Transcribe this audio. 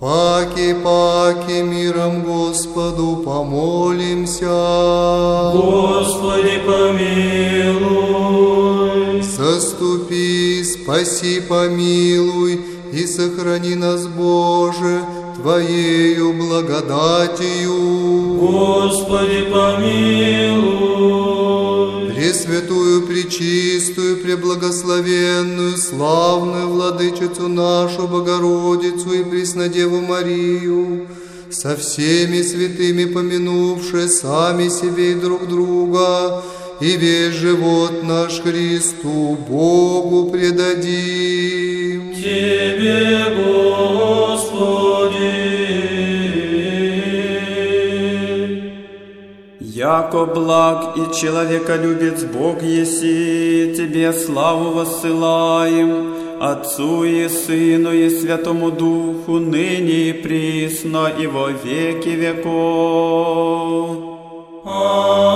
Паки, паки, миром Господу помолимся. Господи, помилуй. Заступи, спаси, помилуй и сохрани нас, Боже, Твоею благодатью. Господи, помилуй. Пресвятую, Пречистую, Преблагословенную, славную Владычицу нашу Богородицу и Преснодеву Марию, со всеми святыми помянувши сами себе и друг друга, и весь живот наш Христу Богу предадим. Яко благ и человеколюбец Бог еси, Тебе славу воссылаем, Отцу и Сыну и Святому Духу, ныне и присно, и во веки веков. Аминь.